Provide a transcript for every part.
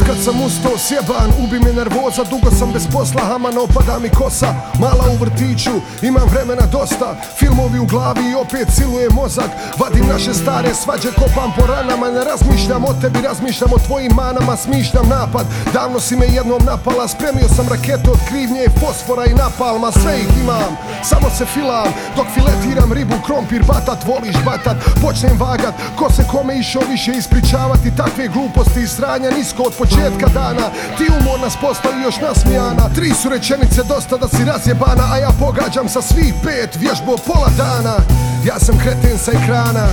Otkad sam ustao sjeban, ubi me nervoza Dugo sam bez posla, haman opada mi kosa. Mala u vrtiću, imam vremena dosta Filmovi u glavi i opet siluje mozak. Vadim naše stare svađe, kopam po ranama Ne razmišljam o tebi, razmišljam o tvojim manama Smišljam napad, davno si me jednom napala Spremio sam raketu od krivnje fosfora i napalma Sve ih imam, samo se filam. Dok filetiram ribu, krompir, batat, voliš batat Počnem vagat, ko se kome išao više ispričavati Takve gluposti i sranja nisko od početka dana. Ti umor nas postoji još nasmijana. Tri su rečenice dosta da si razjebana A ja pogađam sa svih pet vježbo pola dana. Ja sam kreten sa ekrana.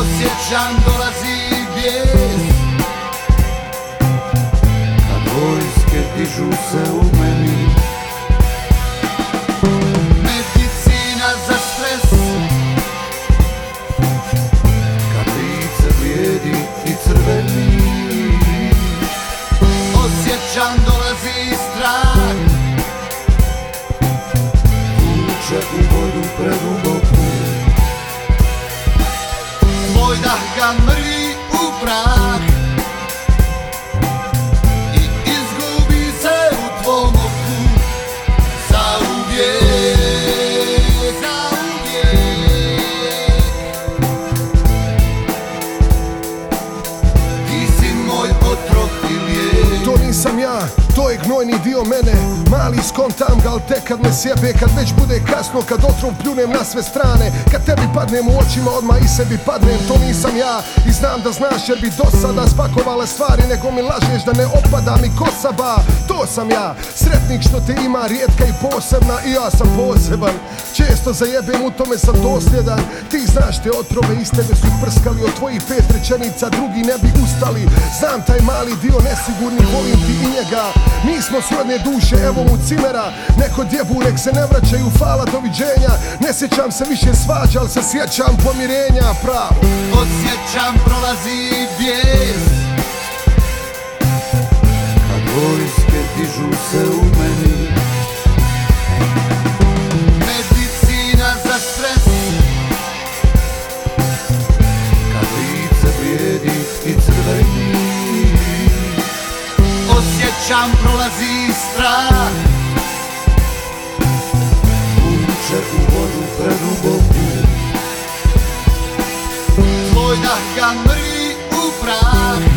Osjećam dolazi bijes Kad vojske dižu se u meni Tvoj dah ga mrvi u prah gnojni dio mene Mali skontam ga, al tek kad me sjebe Kad već bude kasno, kad otrov pljunem na sve strane Kad tebi padnem u očima, odmah i sebi padnem To nisam ja. I znam da znaš jer bi do sada spakovale stvari Nego mi lažeš da ne opada mi kosaba. To sam ja, sretnik što te ima rijetka i posebna I ja sam poseban. Često zajebem, u tome sam dosljedan. Ti znaš te otrove, iz tebe su prskali Od tvojih pet rečenica, drugi ne bi ustali. Znam taj mali dio nesigurni, volim ti i njega smo srodne duše, evo mu cimera. Neko djebu, nek se ne vraćaju, fala, doviđenja. Ne sjećam se više svađa, ali se sjećam pomirenja Pravo. Osjećam prolazi bijes Kad vojske dižu se u meni. Medicina za stres. Kad lice blijedi i crveni Osjećam prolazi strah. Vuče u vodu preduboku. Tvoj dah ga mrvi u prah